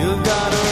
You got a.